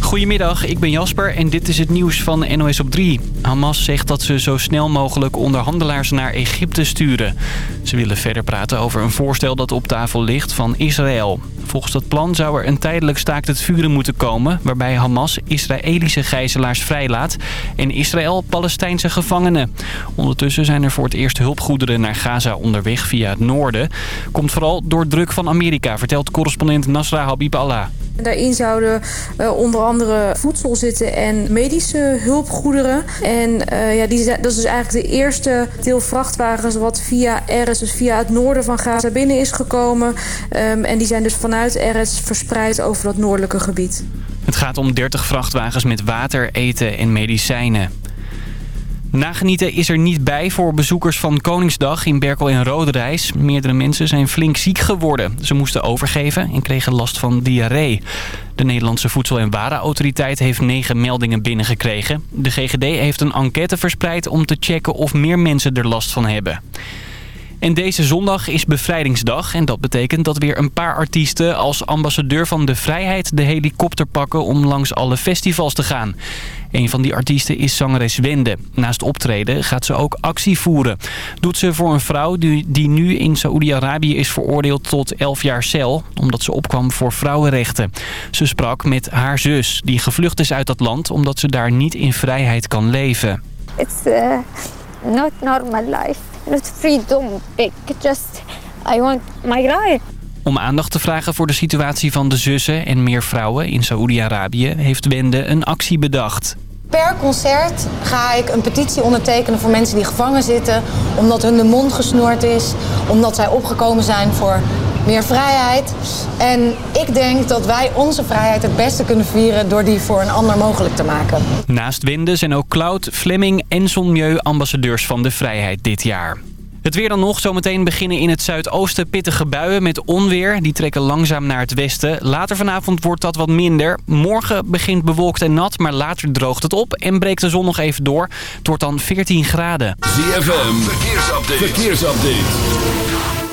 Goedemiddag, ik ben Jasper en dit is het nieuws van NOS op 3. Hamas zegt dat ze zo snel mogelijk onderhandelaars naar Egypte sturen. Ze willen verder praten over een voorstel dat op tafel ligt van Israël. Volgens dat plan zou er een tijdelijk staakt het vuren moeten komen... waarbij Hamas Israëlische gijzelaars vrijlaat... en Israël Palestijnse gevangenen. Ondertussen zijn er voor het eerst hulpgoederen naar Gaza onderweg via het noorden. Komt vooral door druk van Amerika, vertelt correspondent Nasra Habib Allah. Daarin zouden uh, onder andere voedsel zitten en medische hulpgoederen. En uh, ja, die, dat is dus eigenlijk de eerste deel vrachtwagens wat via Erez, dus via het noorden van Gaza binnen is gekomen. Um, en die zijn dus vanuit Erez verspreid over dat noordelijke gebied. Het gaat om 30 vrachtwagens met water, eten en medicijnen. Nagenieten is er niet bij voor bezoekers van Koningsdag in Berkel en Roderijs. Meerdere mensen zijn flink ziek geworden. Ze moesten overgeven en kregen last van diarree. De Nederlandse Voedsel- en Warenautoriteit heeft negen meldingen binnengekregen. De GGD heeft een enquête verspreid om te checken of meer mensen er last van hebben. En deze zondag is bevrijdingsdag en dat betekent dat weer een paar artiesten als ambassadeur van de vrijheid de helikopter pakken om langs alle festivals te gaan. Een van die artiesten is zangeres Wende. Naast optreden gaat ze ook actie voeren. Doet ze voor een vrouw die, die nu in Saoedi-Arabië is veroordeeld tot 11 jaar cel... omdat ze opkwam voor vrouwenrechten. Ze sprak met haar zus, die gevlucht is uit dat land... omdat ze daar niet in vrijheid kan leven. It's uh, not normal life. Not freedom. Just... I want my right. Om aandacht te vragen voor de situatie van de zussen en meer vrouwen in Saoedi-Arabië heeft Wende een actie bedacht. Per concert ga ik een petitie ondertekenen voor mensen die gevangen zitten... omdat hun de mond gesnoerd is, omdat zij opgekomen zijn voor meer vrijheid. En ik denk dat wij onze vrijheid het beste kunnen vieren... door die voor een ander mogelijk te maken. Naast Wende zijn ook Cloud, Fleming en Sonmieu ambassadeurs van de vrijheid dit jaar. Het weer dan nog. Zometeen beginnen in het zuidoosten pittige buien met onweer. Die trekken langzaam naar het westen. Later vanavond wordt dat wat minder. Morgen begint bewolkt en nat, maar later droogt het op en breekt de zon nog even door. Het wordt dan 14 graden. ZFM, verkeersupdate. verkeersupdate.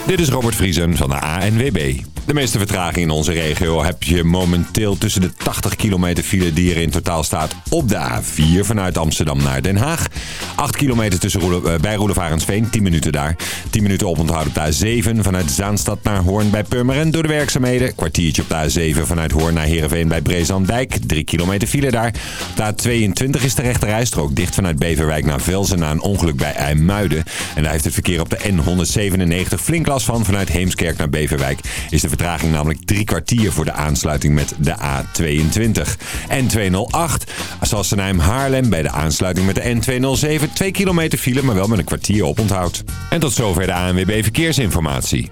Dit is Robert Vriesen van de ANWB. De meeste vertraging in onze regio heb je momenteel tussen de 80 kilometer file die er in totaal staat op de A4 vanuit Amsterdam naar Den Haag. 8 kilometer tussen uh, bij Roelevarensveen, 10 minuten daar. 10 minuten oponthoud op de A7 vanuit Zaanstad naar Hoorn bij Purmerend door de werkzaamheden. Kwartiertje op de A7 vanuit Hoorn naar Heerenveen bij Brezandijk. 3 kilometer file daar. Op de A22 is de rechterrijstrook dicht vanuit Beverwijk naar Velzen na een ongeluk bij IJmuiden. En daar heeft het verkeer op de N197 flink last van. Vanuit Heemskerk naar Beverwijk is de vertraging namelijk drie kwartier voor de aansluiting met de A22. N208, Sassenheim-Haarlem bij de aansluiting met de N207. 2 kilometer file, maar wel met een kwartier op onthoud. En tot zover de ANWB Verkeersinformatie.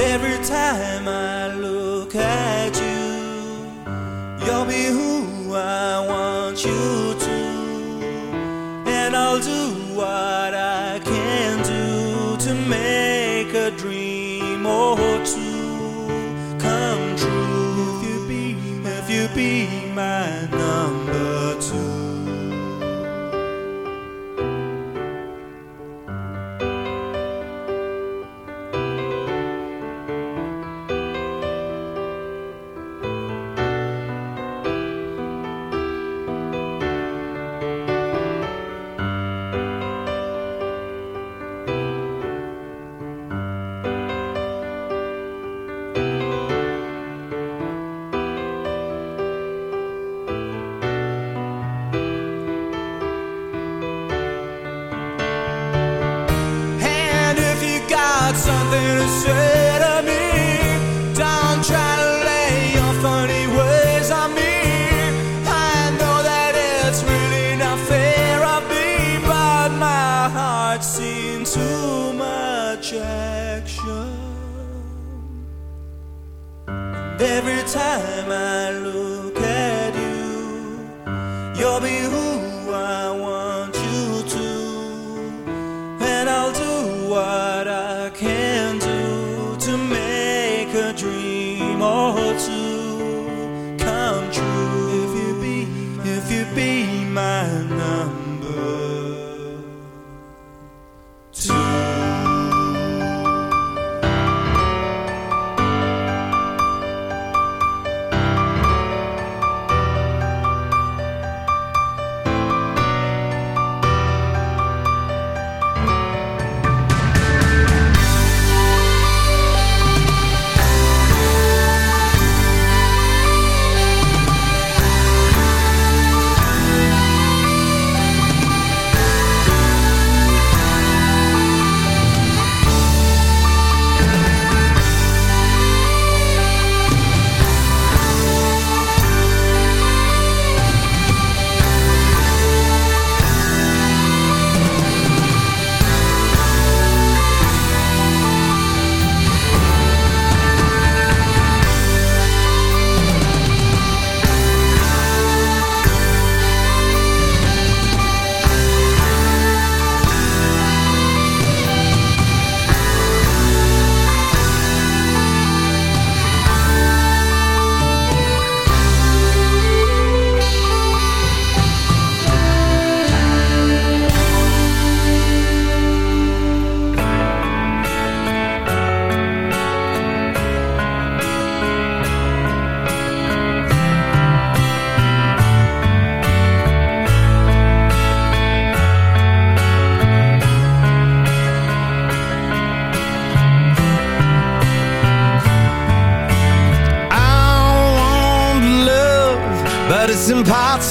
every time I look at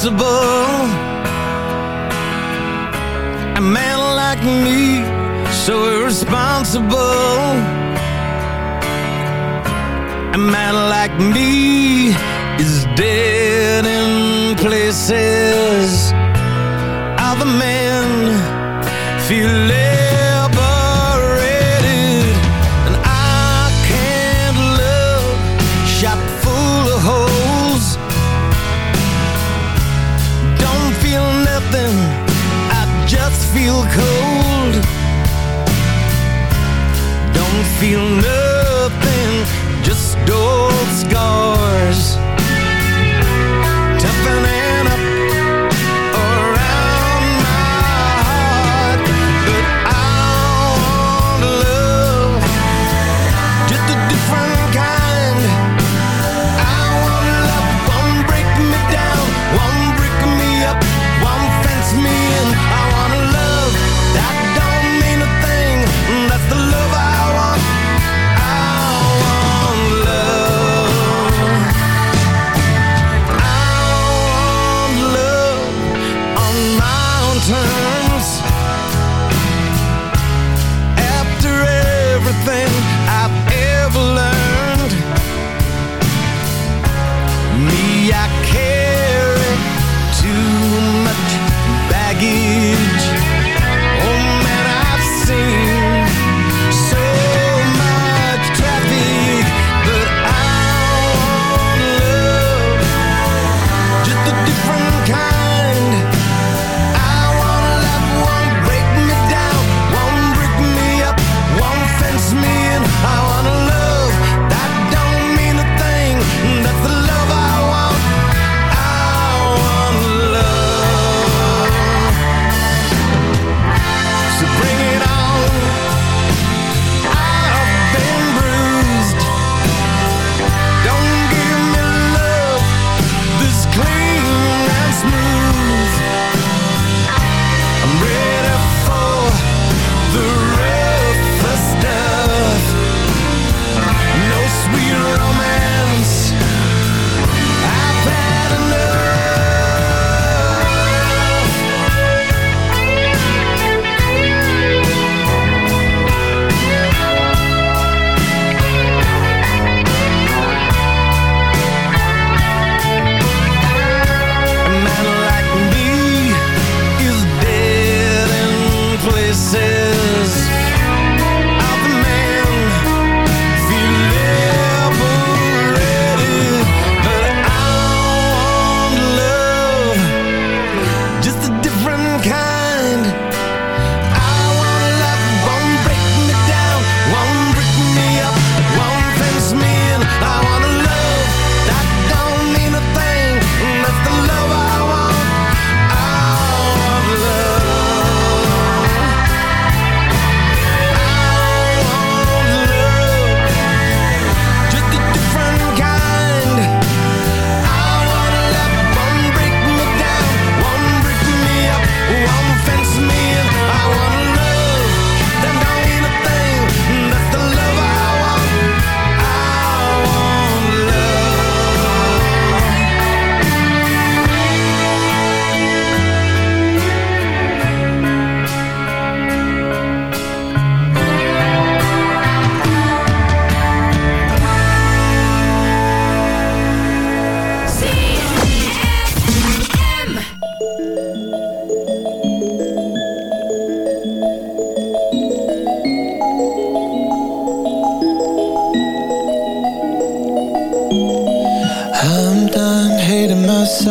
impossible A man like me So irresponsible. A man like me Is dead in places. Other men Feel less.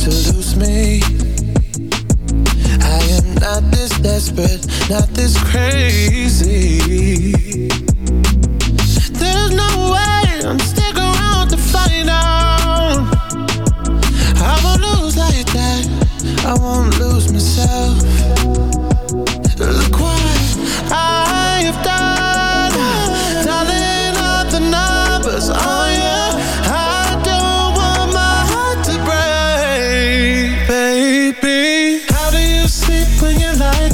to lose me. I am not this desperate, not this crazy. There's no way I'm sticking around to find out. I won't lose like that. I won't lose myself. Look what I have done. Dialing up the numbers.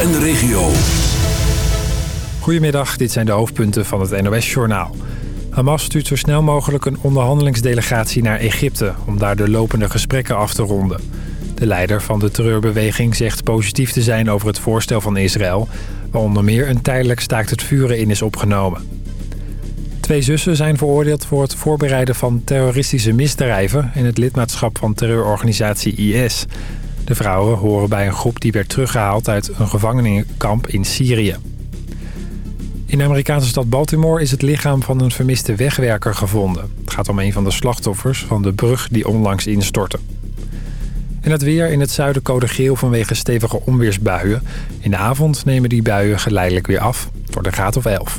En de regio. Goedemiddag, dit zijn de hoofdpunten van het NOS-journaal. Hamas stuurt zo snel mogelijk een onderhandelingsdelegatie naar Egypte... om daar de lopende gesprekken af te ronden. De leider van de terreurbeweging zegt positief te zijn over het voorstel van Israël... waar onder meer een tijdelijk staakt het vuren in is opgenomen. Twee zussen zijn veroordeeld voor het voorbereiden van terroristische misdrijven... in het lidmaatschap van terreurorganisatie IS. De vrouwen horen bij een groep die werd teruggehaald uit een gevangenenkamp in Syrië. In de Amerikaanse stad Baltimore is het lichaam van een vermiste wegwerker gevonden. Het gaat om een van de slachtoffers van de brug die onlangs instortte. En het weer in het zuiden code geel vanwege stevige onweersbuien. In de avond nemen die buien geleidelijk weer af. Voor de graad of 11.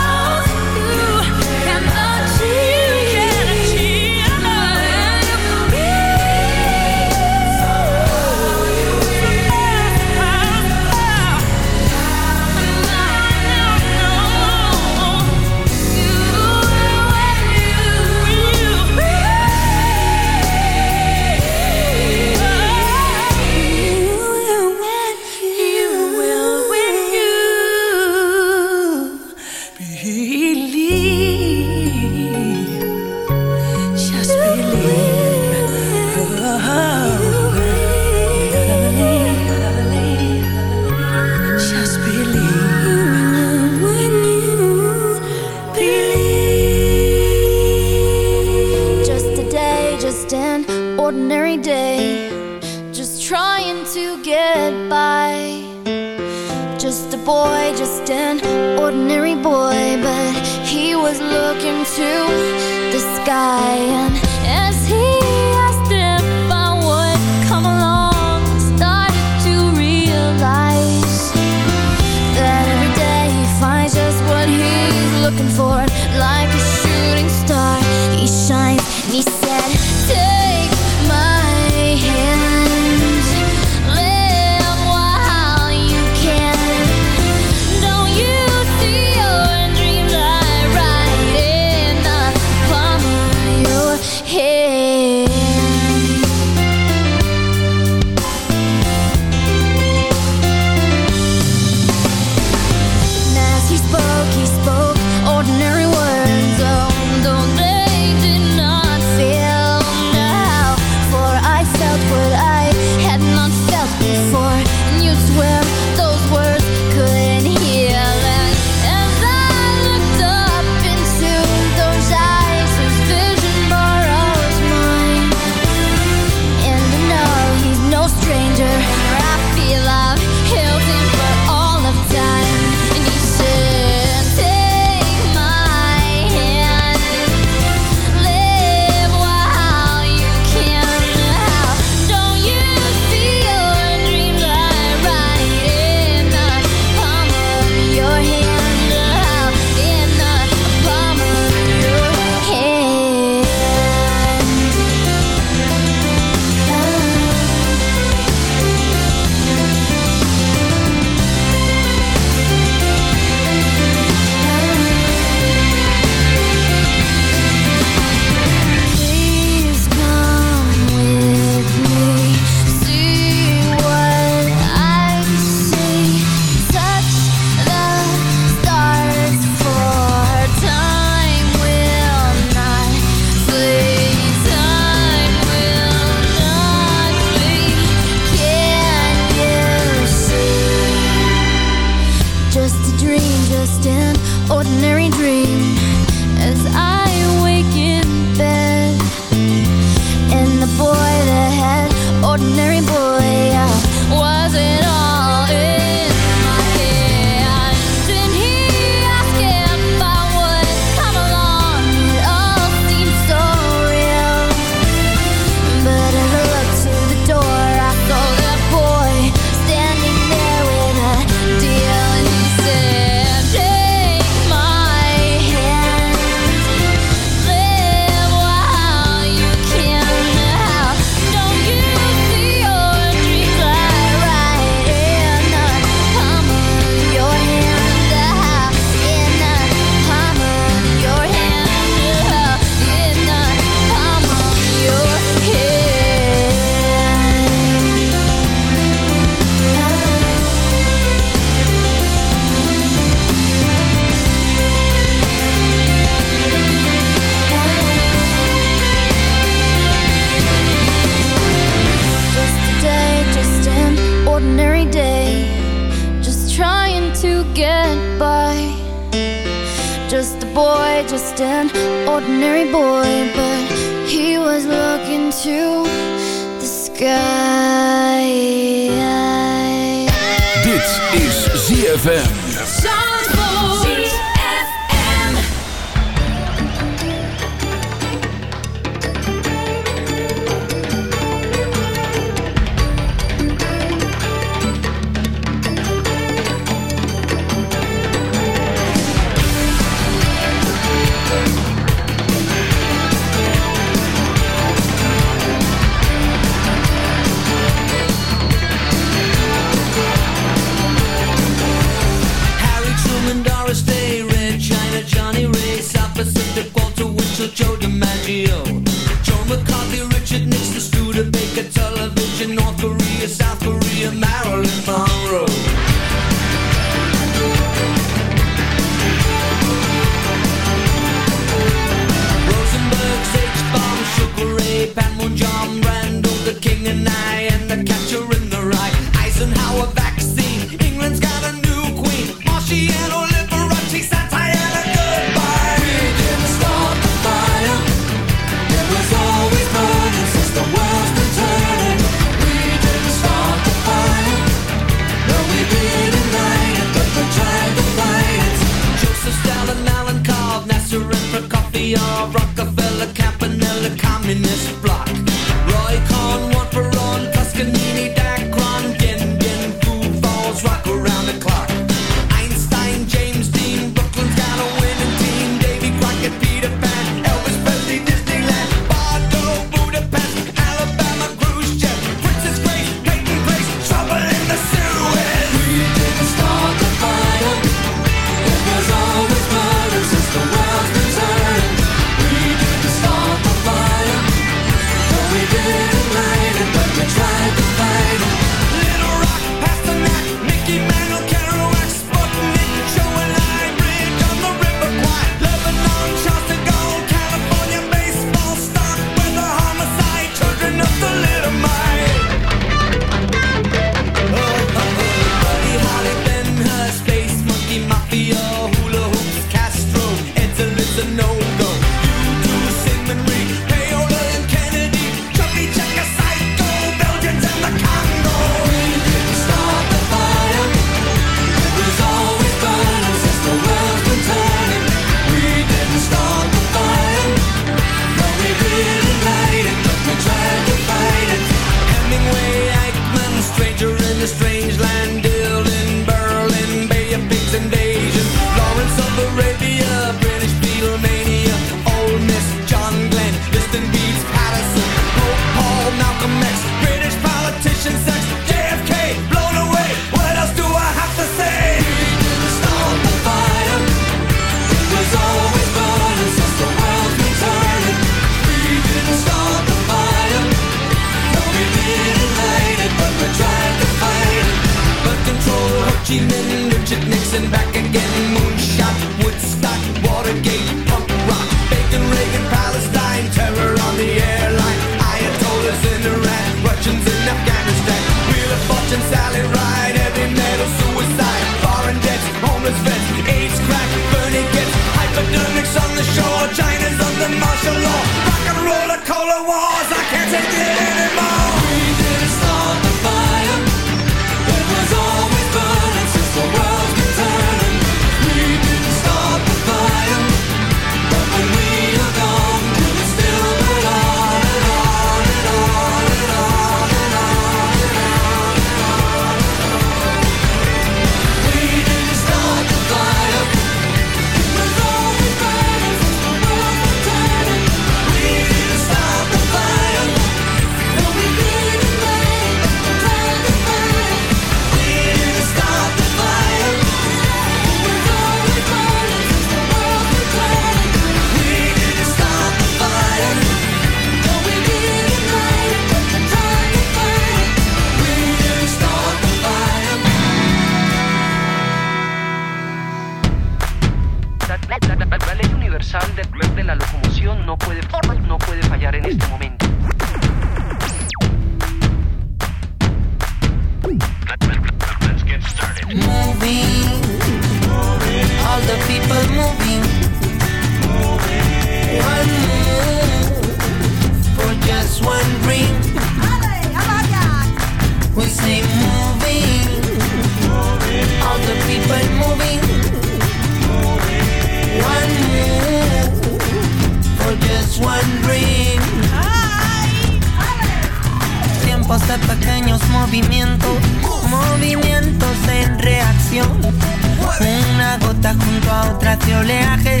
A otra de oleaje,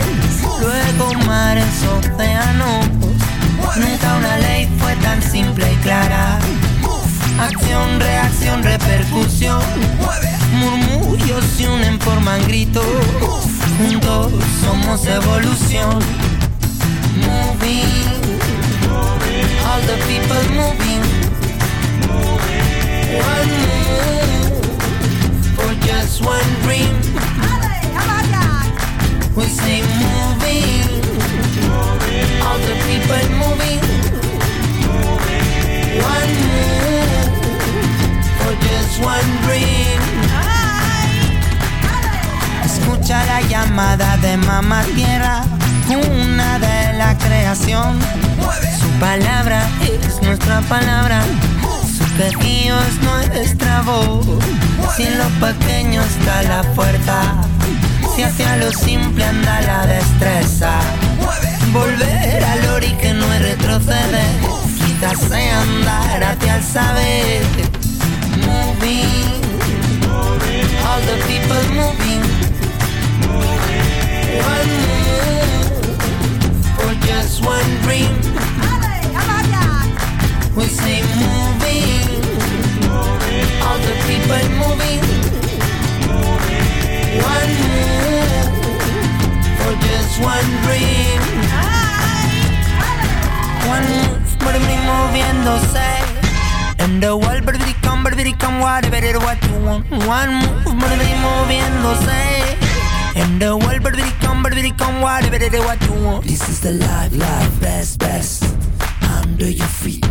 luego mares, océanos. Nunca una ley fue tan simple y clara. Acción, reacción, repercusión. Murmullos se unen, forman gritos. Juntos somos evolución. Moving, all the people moving. One move for just one dream. We say moving, all the people moving. One move for just one dream. Escucha la llamada de mamá tierra, una de la creación. Su palabra es nuestra palabra, su es nuestra voz. Si en lo pequeño está la fuerza, si hacia lo simple anda la destreza. Volver al ori que no es retroceder, quizás sea andar hacia el saber. Moving, all the people moving. One move for just one dream. We say moving, want. One move, baby, moviéndose. And the world, baby, come, baby, come, whatever it what you want. This is the life, life, best, best. Under your feet.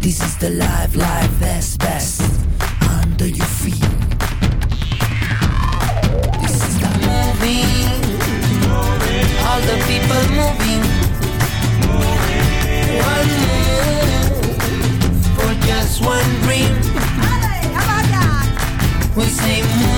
This is the life, life, best, best. Under your feet. This is the moving, all the people moving. One move for just one dream time.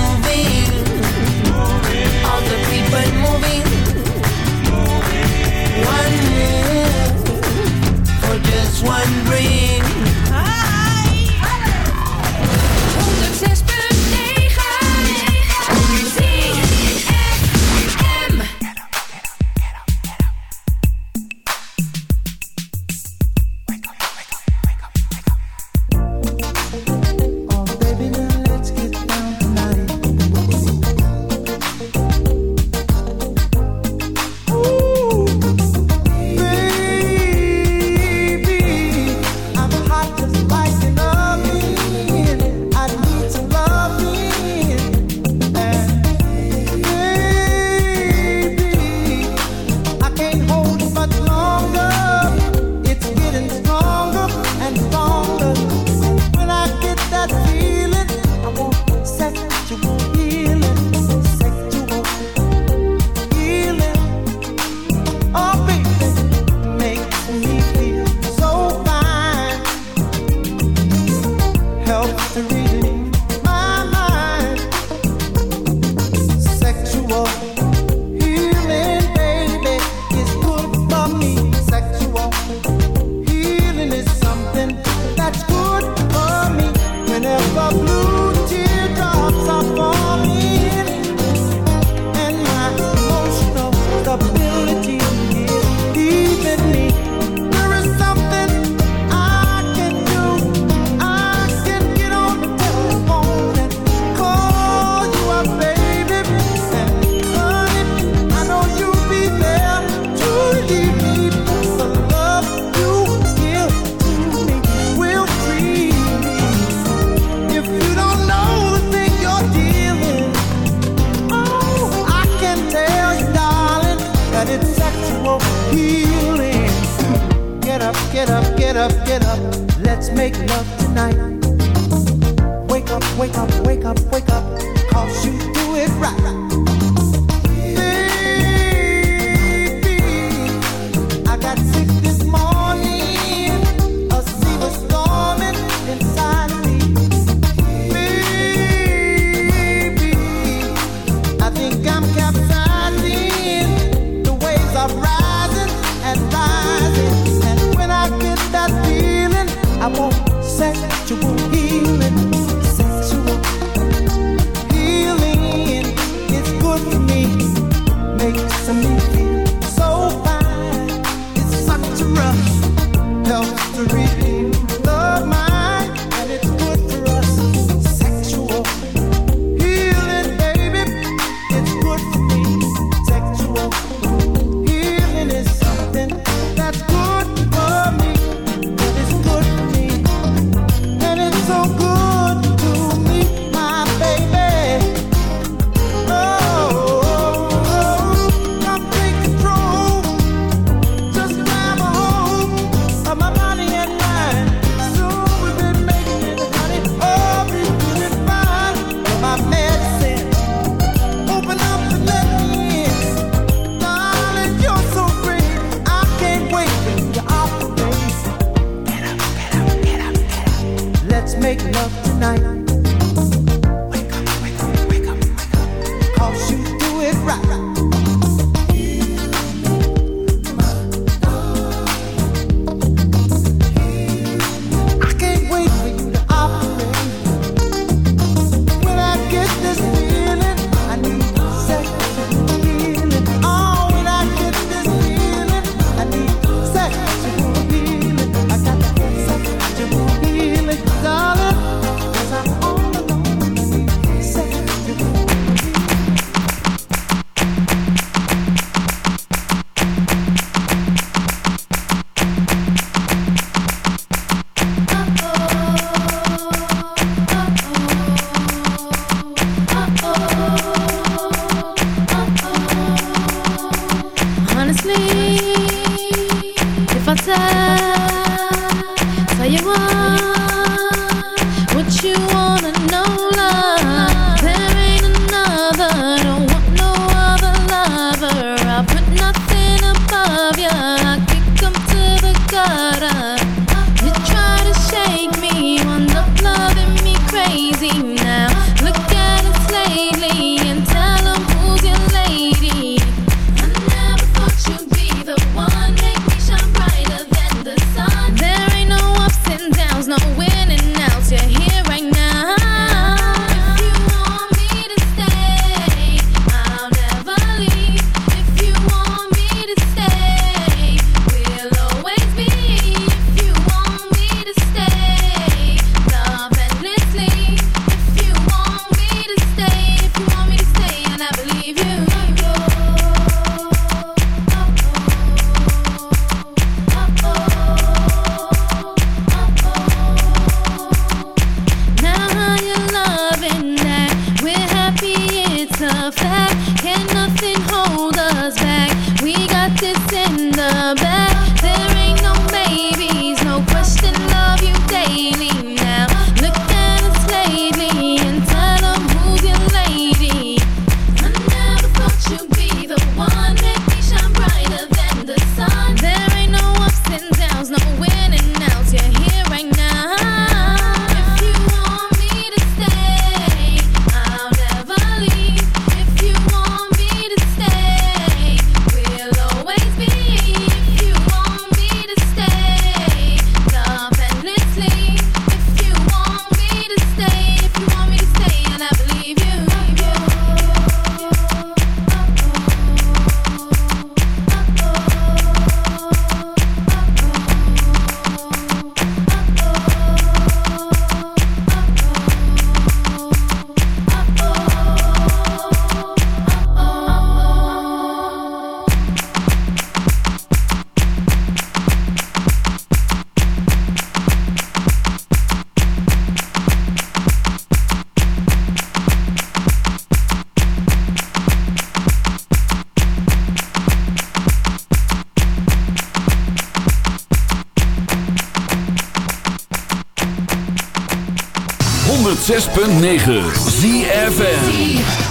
106.9 ZFN